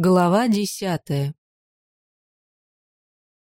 Глава десятая.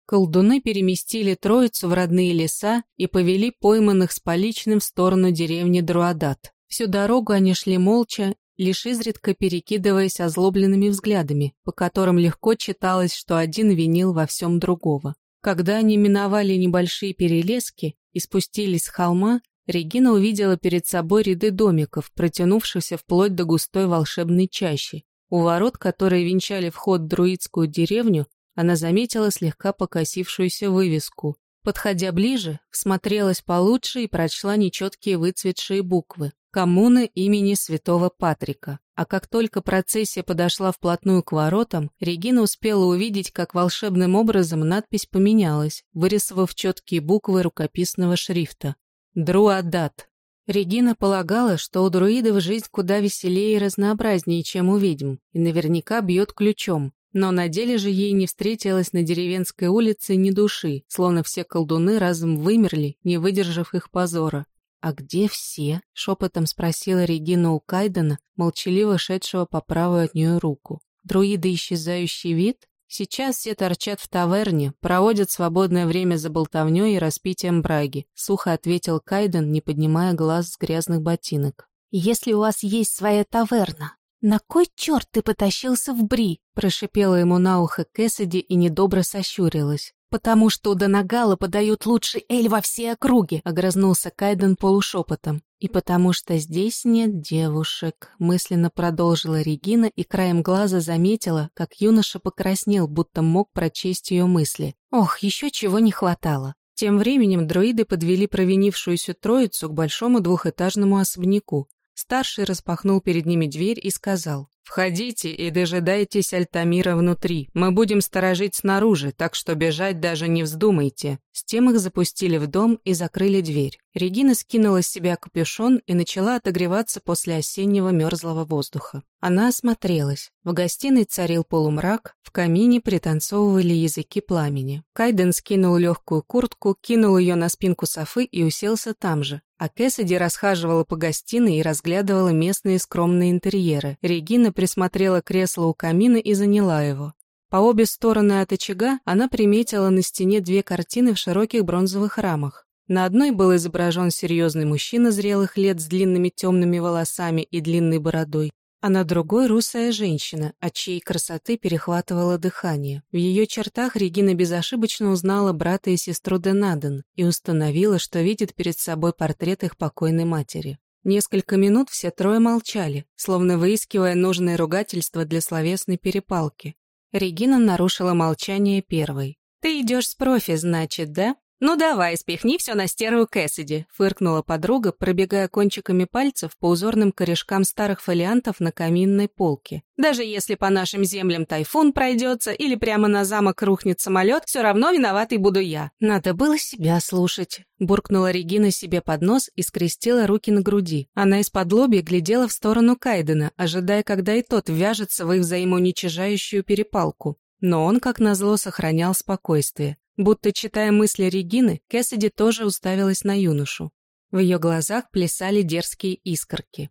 Колдуны переместили троицу в родные леса и повели пойманных с поличным в сторону деревни Друадат. Всю дорогу они шли молча, лишь изредка перекидываясь озлобленными взглядами, по которым легко читалось, что один винил во всем другого. Когда они миновали небольшие перелески и спустились с холма, Регина увидела перед собой ряды домиков, протянувшихся вплоть до густой волшебной чащи. У ворот, которые венчали вход в друидскую деревню, она заметила слегка покосившуюся вывеску. Подходя ближе, всмотрелась получше и прочла нечеткие выцветшие буквы. Коммуна имени святого Патрика. А как только процессия подошла вплотную к воротам, Регина успела увидеть, как волшебным образом надпись поменялась, вырисовав четкие буквы рукописного шрифта. «Друадат». Регина полагала, что у друидов жизнь куда веселее и разнообразнее, чем у ведьм, и наверняка бьет ключом. Но на деле же ей не встретилось на деревенской улице ни души, словно все колдуны разом вымерли, не выдержав их позора. «А где все?» — шепотом спросила Регина у Кайдена, молчаливо шедшего по правую от нее руку. «Друиды исчезающий вид?» Сейчас все торчат в таверне, проводят свободное время за болтовнёй и распитием браги», — сухо ответил Кайден, не поднимая глаз с грязных ботинок. «Если у вас есть своя таверна, на кой черт ты потащился в Бри?» — прошипела ему на ухо Кэссиди и недобро сощурилась. «Потому что Донагала подают лучший эль во всей округе», — огрызнулся Кайден полушепотом. «И потому что здесь нет девушек», — мысленно продолжила Регина и краем глаза заметила, как юноша покраснел, будто мог прочесть ее мысли. Ох, еще чего не хватало. Тем временем друиды подвели провинившуюся троицу к большому двухэтажному особняку. Старший распахнул перед ними дверь и сказал, «Входите и дожидайтесь Альтамира внутри. Мы будем сторожить снаружи, так что бежать даже не вздумайте». С тем их запустили в дом и закрыли дверь. Регина скинула с себя капюшон и начала отогреваться после осеннего мерзлого воздуха. Она осмотрелась. В гостиной царил полумрак, в камине пританцовывали языки пламени. Кайден скинул легкую куртку, кинул ее на спинку софы и уселся там же. А Кэссиди расхаживала по гостиной и разглядывала местные скромные интерьеры. Регина присмотрела кресло у камина и заняла его. По обе стороны от очага она приметила на стене две картины в широких бронзовых рамах. На одной был изображен серьезный мужчина зрелых лет с длинными темными волосами и длинной бородой, а на другой русая женщина, от чьей красоты перехватывало дыхание. В ее чертах Регина безошибочно узнала брата и сестру Денаден и установила, что видит перед собой портрет их покойной матери. Несколько минут все трое молчали, словно выискивая нужное ругательство для словесной перепалки. Регина нарушила молчание первой. «Ты идешь с профи, значит, да?» «Ну давай, спихни все на стерву Кэссиди», — фыркнула подруга, пробегая кончиками пальцев по узорным корешкам старых фолиантов на каминной полке. «Даже если по нашим землям тайфун пройдется или прямо на замок рухнет самолет, все равно виноватой буду я». «Надо было себя слушать», — буркнула Регина себе под нос и скрестила руки на груди. Она из-под лоби глядела в сторону Кайдена, ожидая, когда и тот вяжется в их взаимоуничижающую перепалку. Но он, как назло, сохранял спокойствие. Будто читая мысли Регины, Кэссиди тоже уставилась на юношу. В ее глазах плясали дерзкие искорки.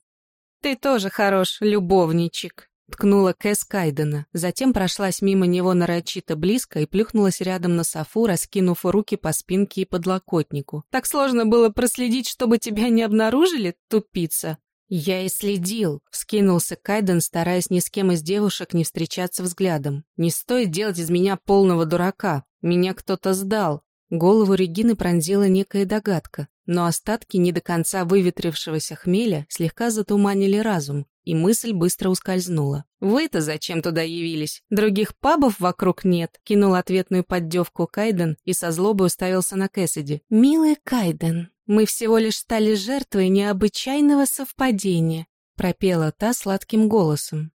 «Ты тоже хорош, любовничек», — ткнула Кэс Кайдена. Затем прошлась мимо него нарочито близко и плюхнулась рядом на софу, раскинув руки по спинке и подлокотнику. «Так сложно было проследить, чтобы тебя не обнаружили, тупица?» «Я и следил», — вскинулся Кайден, стараясь ни с кем из девушек не встречаться взглядом. «Не стоит делать из меня полного дурака. Меня кто-то сдал. Голову Регины пронзила некая догадка, но остатки не до конца выветрившегося хмеля слегка затуманили разум, и мысль быстро ускользнула. «Вы-то зачем туда явились? Других пабов вокруг нет», — кинул ответную поддевку Кайден и со злобой уставился на Кэссиди. «Милый Кайден, мы всего лишь стали жертвой необычайного совпадения», — пропела та сладким голосом.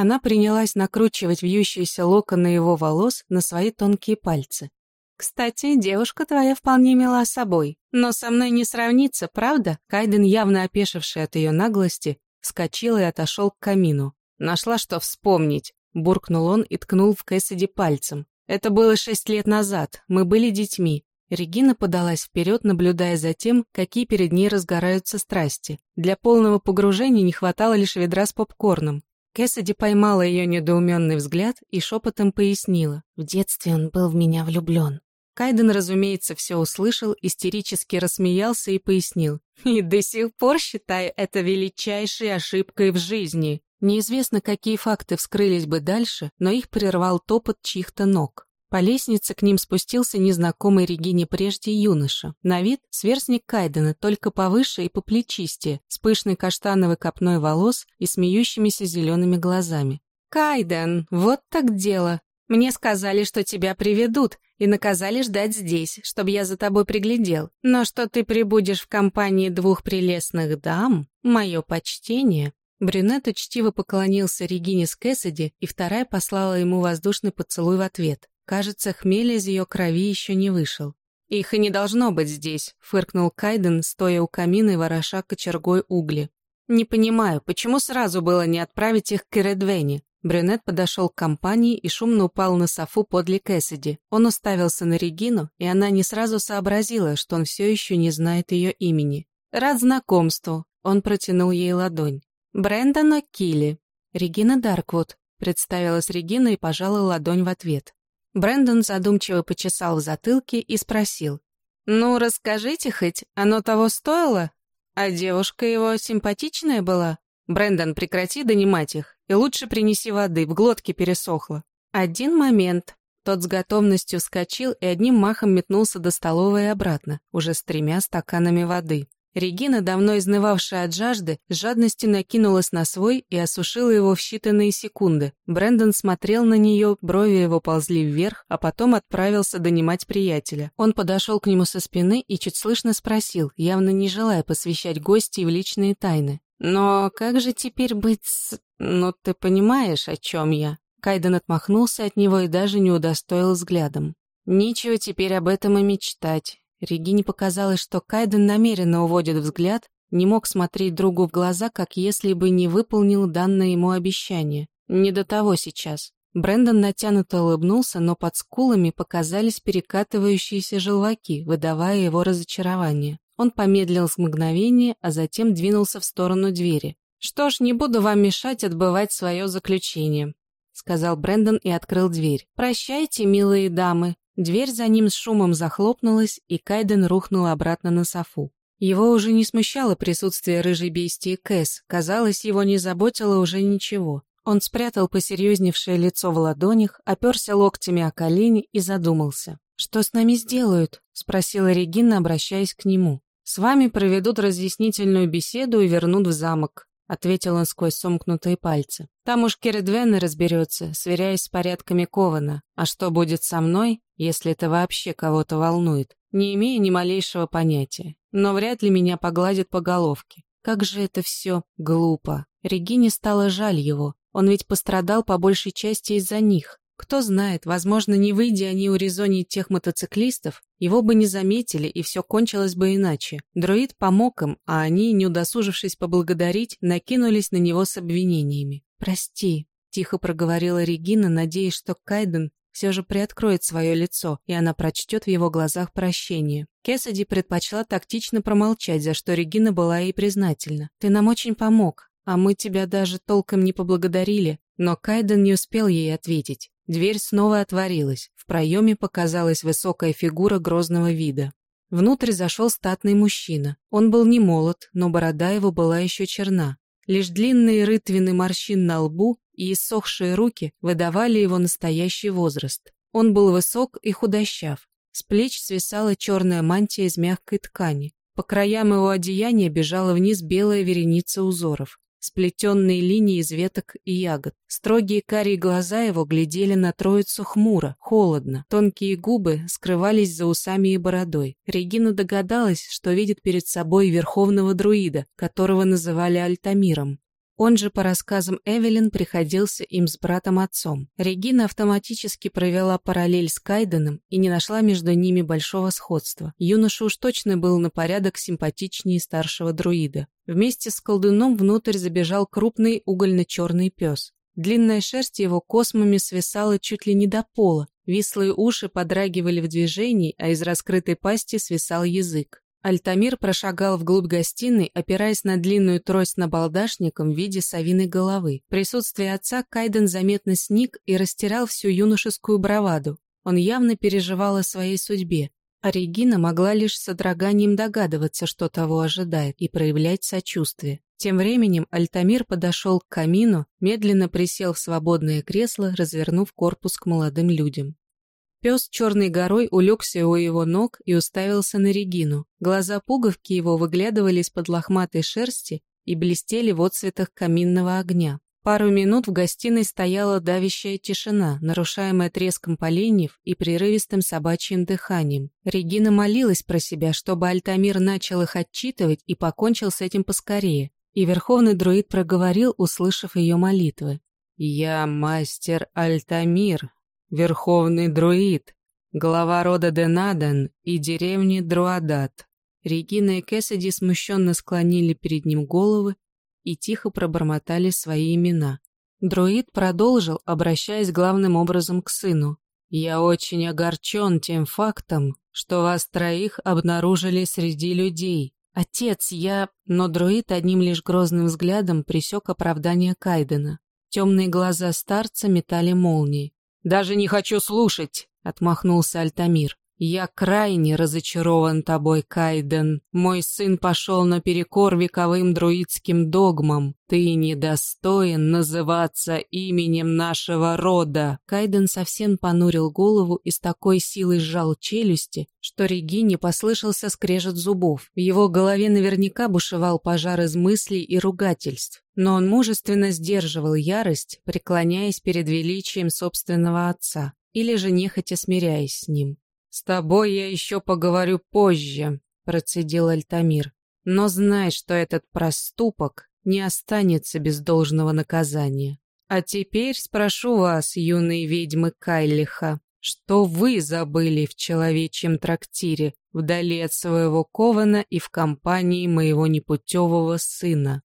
Она принялась накручивать вьющиеся локоны его волос на свои тонкие пальцы. «Кстати, девушка твоя вполне мила собой, но со мной не сравнится, правда?» Кайден, явно опешивший от ее наглости, вскочил и отошел к камину. «Нашла, что вспомнить», — буркнул он и ткнул в Кэссиди пальцем. «Это было шесть лет назад, мы были детьми». Регина подалась вперед, наблюдая за тем, какие перед ней разгораются страсти. Для полного погружения не хватало лишь ведра с попкорном. Кэссиди поймала ее недоуменный взгляд и шепотом пояснила. В детстве он был в меня влюблен. Кайден, разумеется, все услышал, истерически рассмеялся и пояснил. «И до сих пор считаю это величайшей ошибкой в жизни». Неизвестно, какие факты вскрылись бы дальше, но их прервал топот чьих-то ног. По лестнице к ним спустился незнакомый Регине прежде юноша. На вид сверстник Кайдена, только повыше и поплечистее, с пышной каштановой копной волос и смеющимися зелеными глазами. «Кайден, вот так дело. Мне сказали, что тебя приведут, и наказали ждать здесь, чтобы я за тобой приглядел. Но что ты прибудешь в компании двух прелестных дам, мое почтение». Брюнет учтиво поклонился Регине с Кэссиди, и вторая послала ему воздушный поцелуй в ответ. Кажется, хмель из ее крови еще не вышел. «Их и не должно быть здесь», — фыркнул Кайден, стоя у камина и вороша кочергой угли. «Не понимаю, почему сразу было не отправить их к Эредвене?» Брюнет подошел к компании и шумно упал на софу подле Кэссиди. Он уставился на Регину, и она не сразу сообразила, что он все еще не знает ее имени. «Рад знакомству», — он протянул ей ладонь. «Брэндон О'Килли». «Регина Дарквуд», — представилась Регина и пожала ладонь в ответ. Брэндон задумчиво почесал в затылке и спросил. «Ну, расскажите хоть, оно того стоило? А девушка его симпатичная была? Брэндон, прекрати донимать их, и лучше принеси воды, в глотке пересохло». «Один момент». Тот с готовностью вскочил и одним махом метнулся до столовой и обратно, уже с тремя стаканами воды. Регина, давно изнывавшая от жажды, с жадностью накинулась на свой и осушила его в считанные секунды. Брэндон смотрел на нее, брови его ползли вверх, а потом отправился донимать приятеля. Он подошел к нему со спины и чуть слышно спросил, явно не желая посвящать гостей в личные тайны. «Но как же теперь быть с... Ну, ты понимаешь, о чем я?» Кайден отмахнулся от него и даже не удостоил взглядом. «Нечего теперь об этом и мечтать. Регине показалось, что Кайден намеренно уводит взгляд, не мог смотреть другу в глаза, как если бы не выполнил данное ему обещание. Не до того сейчас. Брендон натянуто улыбнулся, но под скулами показались перекатывающиеся желваки, выдавая его разочарование. Он помедлил с мгновения, а затем двинулся в сторону двери. «Что ж, не буду вам мешать отбывать свое заключение», — сказал Брендон и открыл дверь. «Прощайте, милые дамы. Дверь за ним с шумом захлопнулась, и Кайден рухнул обратно на софу. Его уже не смущало присутствие рыжей бестии Кэс, казалось, его не заботило уже ничего. Он спрятал посерьезневшее лицо в ладонях, оперся локтями о колени и задумался. «Что с нами сделают?» — спросила Регина, обращаясь к нему. «С вами проведут разъяснительную беседу и вернут в замок. — ответил он сквозь сомкнутые пальцы. «Там уж Кередвен разберется, сверяясь с порядками Кована. А что будет со мной, если это вообще кого-то волнует? Не имею ни малейшего понятия. Но вряд ли меня погладят по головке. Как же это все глупо. Регине стало жаль его. Он ведь пострадал по большей части из-за них. Кто знает, возможно, не выйдя они у резоний тех мотоциклистов, его бы не заметили, и все кончилось бы иначе. Друид помог им, а они, не удосужившись поблагодарить, накинулись на него с обвинениями. «Прости», — тихо проговорила Регина, надеясь, что Кайден все же приоткроет свое лицо, и она прочтет в его глазах прощение. Кесади предпочла тактично промолчать, за что Регина была ей признательна. «Ты нам очень помог, а мы тебя даже толком не поблагодарили». Но Кайден не успел ей ответить. Дверь снова отворилась. В проеме показалась высокая фигура грозного вида. Внутрь зашел статный мужчина. Он был не молод, но борода его была еще черна. Лишь длинные рытвины морщин на лбу и иссохшие руки выдавали его настоящий возраст. Он был высок и худощав. С плеч свисала черная мантия из мягкой ткани. По краям его одеяния бежала вниз белая вереница узоров сплетенные линии из веток и ягод. Строгие карие глаза его глядели на троицу хмуро, холодно. Тонкие губы скрывались за усами и бородой. Регина догадалась, что видит перед собой верховного друида, которого называли Альтамиром. Он же, по рассказам Эвелин, приходился им с братом-отцом. Регина автоматически провела параллель с Кайденом и не нашла между ними большого сходства. Юноша уж точно был на порядок симпатичнее старшего друида. Вместе с колдуном внутрь забежал крупный угольно-черный пес. Длинная шерсть его космами свисала чуть ли не до пола, вислые уши подрагивали в движении, а из раскрытой пасти свисал язык. Альтамир прошагал вглубь гостиной, опираясь на длинную трость набалдашником в виде совиной головы. В присутствии отца Кайден заметно сник и растирал всю юношескую браваду. Он явно переживал о своей судьбе, а Регина могла лишь с содроганием догадываться, что того ожидает, и проявлять сочувствие. Тем временем Альтамир подошел к камину, медленно присел в свободное кресло, развернув корпус к молодым людям. Пес черной горой улегся у его ног и уставился на Регину. Глаза пуговки его выглядывали из-под лохматой шерсти и блестели в отцветах каминного огня. Пару минут в гостиной стояла давящая тишина, нарушаемая треском поленьев и прерывистым собачьим дыханием. Регина молилась про себя, чтобы Альтамир начал их отчитывать и покончил с этим поскорее. И верховный друид проговорил, услышав ее молитвы. «Я мастер Альтамир, верховный друид, глава рода Денаден и деревни Друадат. Регина и Кэссиди смущенно склонили перед ним головы и тихо пробормотали свои имена. Друид продолжил, обращаясь главным образом к сыну. «Я очень огорчен тем фактом, что вас троих обнаружили среди людей. Отец, я...» Но друид одним лишь грозным взглядом присек оправдание Кайдена. Темные глаза старца метали молнии. «Даже не хочу слушать!» — отмахнулся Альтамир. «Я крайне разочарован тобой, Кайден. Мой сын пошел наперекор вековым друидским догмам. Ты недостоин называться именем нашего рода». Кайден совсем понурил голову и с такой силой сжал челюсти, что Регине послышался скрежет зубов. В его голове наверняка бушевал пожар из мыслей и ругательств. Но он мужественно сдерживал ярость, преклоняясь перед величием собственного отца, или же нехотя смиряясь с ним. «С тобой я еще поговорю позже», — процедил Альтамир. «Но знай, что этот проступок не останется без должного наказания. А теперь спрошу вас, юные ведьмы Кайлиха, что вы забыли в человечьем трактире, вдали от своего кована и в компании моего непутевого сына?»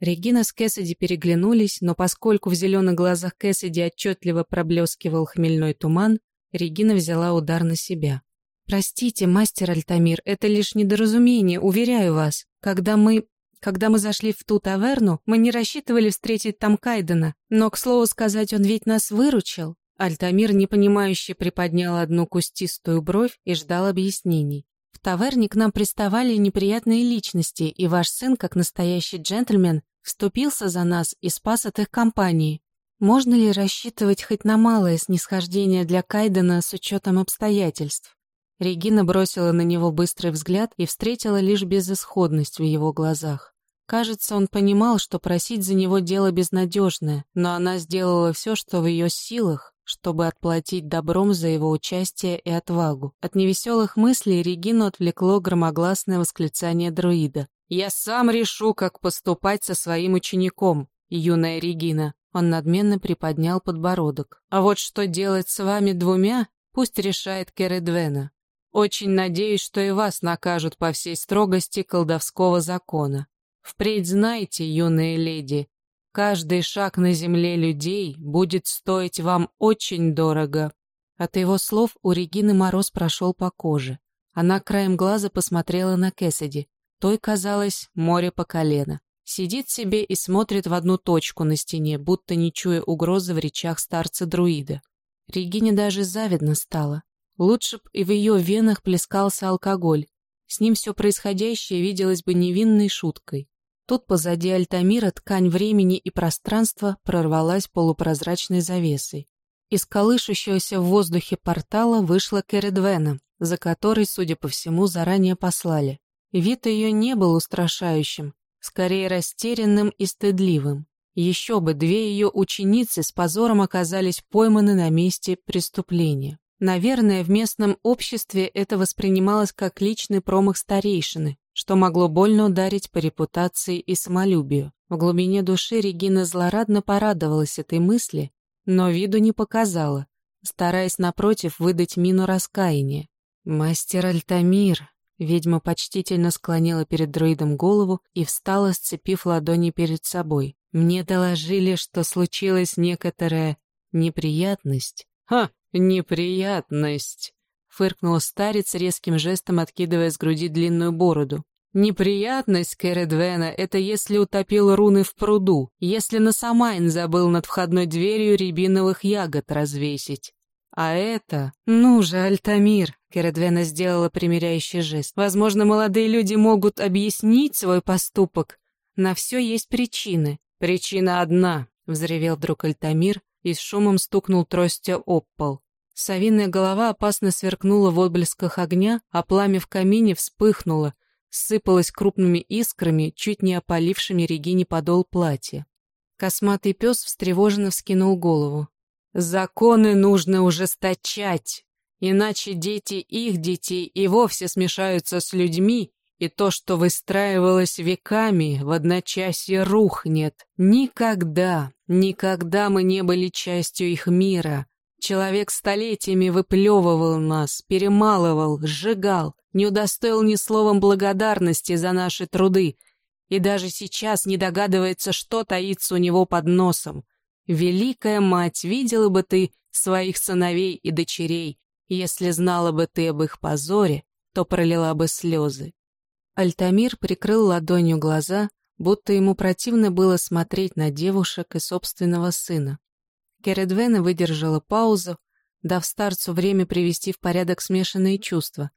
Регина с Кэссиди переглянулись, но поскольку в зеленых глазах Кэссиди отчетливо проблескивал хмельной туман, Регина взяла удар на себя. «Простите, мастер Альтамир, это лишь недоразумение, уверяю вас. Когда мы... Когда мы зашли в ту таверну, мы не рассчитывали встретить там Кайдена, но, к слову сказать, он ведь нас выручил». Альтамир, непонимающе, приподнял одну кустистую бровь и ждал объяснений. «В таверне к нам приставали неприятные личности, и ваш сын, как настоящий джентльмен, вступился за нас и спас от их компании. Можно ли рассчитывать хоть на малое снисхождение для Кайдена с учетом обстоятельств? Регина бросила на него быстрый взгляд и встретила лишь безысходность в его глазах. Кажется, он понимал, что просить за него дело безнадежное, но она сделала все, что в ее силах, чтобы отплатить добром за его участие и отвагу. От невеселых мыслей Регину отвлекло громогласное восклицание друида. «Я сам решу, как поступать со своим учеником, юная Регина. Он надменно приподнял подбородок. «А вот что делать с вами двумя, пусть решает Кередвена. Очень надеюсь, что и вас накажут по всей строгости колдовского закона. Впредь знайте, юные леди, каждый шаг на земле людей будет стоить вам очень дорого». От его слов у Регины мороз прошел по коже. Она краем глаза посмотрела на Кэссиди. Той казалось море по колено. Сидит себе и смотрит в одну точку на стене, будто не чуя угрозы в речах старца-друида. Регине даже завидно стало. Лучше б и в ее венах плескался алкоголь. С ним все происходящее виделось бы невинной шуткой. Тут позади Альтамира ткань времени и пространства прорвалась полупрозрачной завесой. Из колышущегося в воздухе портала вышла Кередвена, за которой, судя по всему, заранее послали. Вид ее не был устрашающим, скорее растерянным и стыдливым. Еще бы две ее ученицы с позором оказались пойманы на месте преступления. Наверное, в местном обществе это воспринималось как личный промах старейшины, что могло больно ударить по репутации и самолюбию. В глубине души Регина злорадно порадовалась этой мысли, но виду не показала, стараясь напротив выдать мину раскаяния. «Мастер Альтамир», Ведьма почтительно склонила перед друидом голову и встала, сцепив ладони перед собой. «Мне доложили, что случилась некоторая неприятность». «Ха, неприятность!» — фыркнул старец, резким жестом откидывая с груди длинную бороду. Неприятность Кередвена — это если утопил руны в пруду, если на Самайн забыл над входной дверью рябиновых ягод развесить. А это... Ну же, Альтамир, Кередвена сделала примиряющий жест. Возможно, молодые люди могут объяснить свой поступок. На все есть причины. Причина одна, взревел вдруг Альтамир и с шумом стукнул тростью об пол. Совиная голова опасно сверкнула в отблесках огня, а пламя в камине вспыхнуло, сыпалась крупными искрами, чуть не опалившими Регине подол платья. Косматый пес встревоженно вскинул голову. «Законы нужно ужесточать, иначе дети их детей и вовсе смешаются с людьми, и то, что выстраивалось веками, в одночасье рухнет. Никогда, никогда мы не были частью их мира, Человек столетиями выплевывал нас, перемалывал, сжигал, не удостоил ни словом благодарности за наши труды, и даже сейчас не догадывается, что таится у него под носом. Великая мать, видела бы ты своих сыновей и дочерей, если знала бы ты об их позоре, то пролила бы слезы. Альтамир прикрыл ладонью глаза, будто ему противно было смотреть на девушек и собственного сына. Кередвена выдержала паузу, дав старцу время привести в порядок смешанные чувства,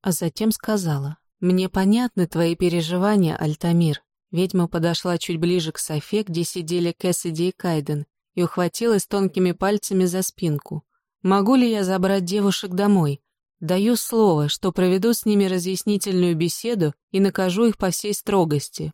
а затем сказала, «Мне понятны твои переживания, Альтамир». Ведьма подошла чуть ближе к Софе, где сидели Кэссиди и Кайден, и ухватилась тонкими пальцами за спинку. «Могу ли я забрать девушек домой? Даю слово, что проведу с ними разъяснительную беседу и накажу их по всей строгости».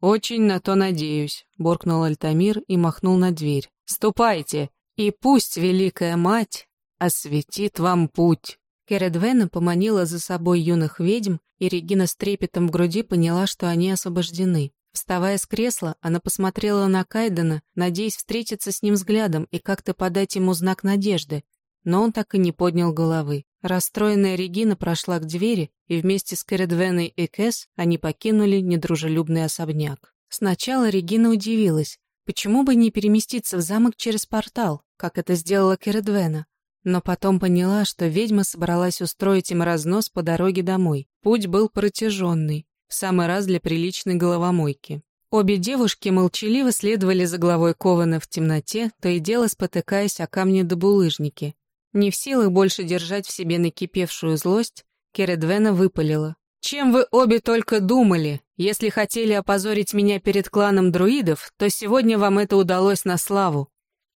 «Очень на то надеюсь», — буркнул Альтамир и махнул на дверь. Ступайте, и пусть Великая Мать осветит вам путь». Кередвена поманила за собой юных ведьм, и Регина с трепетом в груди поняла, что они освобождены. Вставая с кресла, она посмотрела на Кайдена, надеясь встретиться с ним взглядом и как-то подать ему знак надежды, но он так и не поднял головы. Расстроенная Регина прошла к двери, и вместе с Кередвеной и Кэс они покинули недружелюбный особняк. Сначала Регина удивилась, Почему бы не переместиться в замок через портал, как это сделала Кередвена? Но потом поняла, что ведьма собралась устроить им разнос по дороге домой. Путь был протяженный, в самый раз для приличной головомойки. Обе девушки молчаливо следовали за главой Кована в темноте, то и дело спотыкаясь о камни до булыжники. Не в силах больше держать в себе накипевшую злость, Кередвена выпалила. «Чем вы обе только думали? Если хотели опозорить меня перед кланом друидов, то сегодня вам это удалось на славу».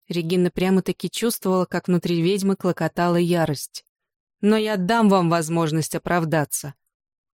Регина прямо-таки чувствовала, как внутри ведьмы клокотала ярость. «Но я дам вам возможность оправдаться».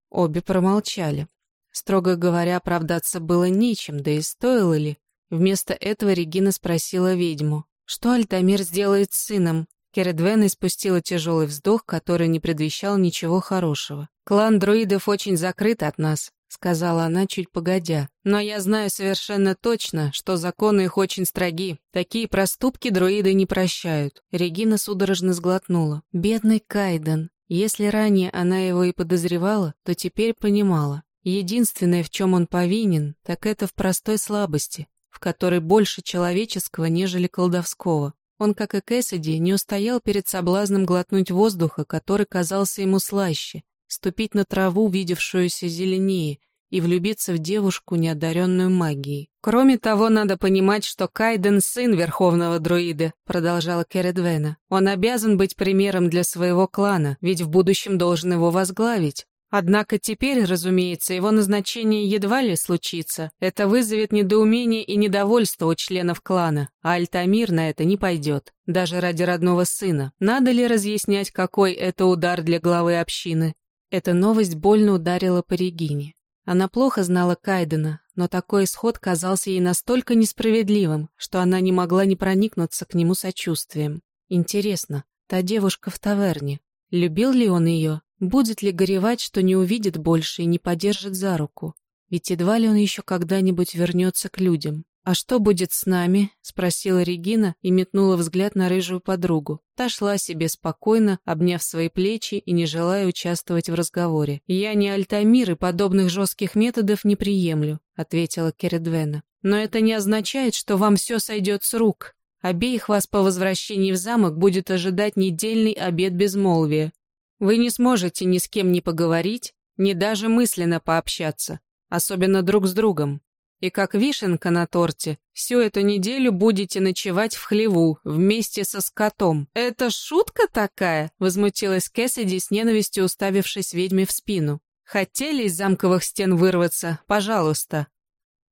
Обе промолчали. Строго говоря, оправдаться было нечем, да и стоило ли. Вместо этого Регина спросила ведьму, что Альтамир сделает с сыном. Кередвена испустила тяжелый вздох, который не предвещал ничего хорошего. «Клан друидов очень закрыт от нас. — сказала она чуть погодя. «Но я знаю совершенно точно, что законы их очень строги. Такие проступки друиды не прощают». Регина судорожно сглотнула. «Бедный Кайден. Если ранее она его и подозревала, то теперь понимала. Единственное, в чем он повинен, так это в простой слабости, в которой больше человеческого, нежели колдовского. Он, как и Кэссиди, не устоял перед соблазном глотнуть воздуха, который казался ему слаще, ступить на траву, видевшуюся зеленее, и влюбиться в девушку, неодаренную магией. «Кроме того, надо понимать, что Кайден — сын верховного друида», — продолжала Кередвена. «Он обязан быть примером для своего клана, ведь в будущем должен его возглавить. Однако теперь, разумеется, его назначение едва ли случится. Это вызовет недоумение и недовольство у членов клана, а Альтамир на это не пойдет, даже ради родного сына. Надо ли разъяснять, какой это удар для главы общины? Эта новость больно ударила по Регине. Она плохо знала Кайдена, но такой исход казался ей настолько несправедливым, что она не могла не проникнуться к нему сочувствием. Интересно, та девушка в таверне, любил ли он ее? Будет ли горевать, что не увидит больше и не подержит за руку? Ведь едва ли он еще когда-нибудь вернется к людям. «А что будет с нами?» — спросила Регина и метнула взгляд на рыжую подругу. Та шла себе спокойно, обняв свои плечи и не желая участвовать в разговоре. «Я не Альтамир и подобных жестких методов не приемлю», — ответила Кередвена. «Но это не означает, что вам все сойдет с рук. Обеих вас по возвращении в замок будет ожидать недельный обед безмолвия. Вы не сможете ни с кем не поговорить, ни даже мысленно пообщаться, особенно друг с другом. И как вишенка на торте, всю эту неделю будете ночевать в хлеву вместе со скотом. Это шутка такая? Возмутилась Кэссиди с ненавистью уставившись ведьме в спину. Хотели из замковых стен вырваться? Пожалуйста.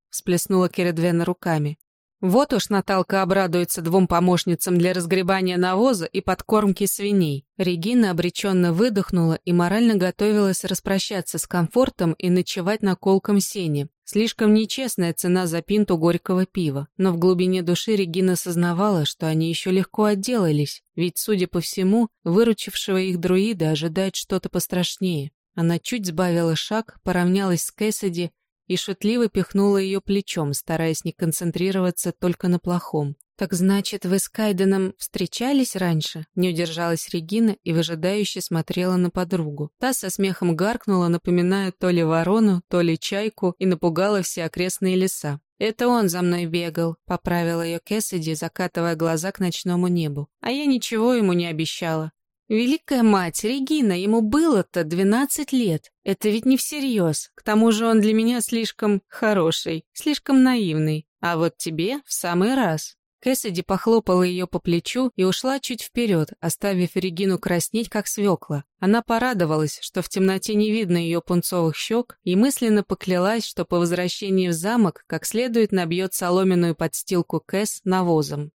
Всплеснула Кередвена руками. Вот уж Наталка обрадуется двум помощницам для разгребания навоза и подкормки свиней. Регина обреченно выдохнула и морально готовилась распрощаться с комфортом и ночевать на колком сене. Слишком нечестная цена за пинту горького пива. Но в глубине души Регина сознавала, что они еще легко отделались, ведь, судя по всему, выручившего их друида ожидает что-то пострашнее. Она чуть сбавила шаг, поравнялась с Кэссиди и шутливо пихнула ее плечом, стараясь не концентрироваться только на плохом. «Так значит, вы с Кайденом встречались раньше?» Не удержалась Регина и выжидающе смотрела на подругу. Та со смехом гаркнула, напоминая то ли ворону, то ли чайку, и напугала все окрестные леса. «Это он за мной бегал», — поправила ее Кэссиди, закатывая глаза к ночному небу. «А я ничего ему не обещала. Великая мать, Регина, ему было-то двенадцать лет. Это ведь не всерьез. К тому же он для меня слишком хороший, слишком наивный. А вот тебе в самый раз. Кэссиди похлопала ее по плечу и ушла чуть вперед, оставив Регину краснеть, как свекла. Она порадовалась, что в темноте не видно ее пунцовых щек, и мысленно поклялась, что по возвращении в замок как следует набьет соломенную подстилку Кэс навозом.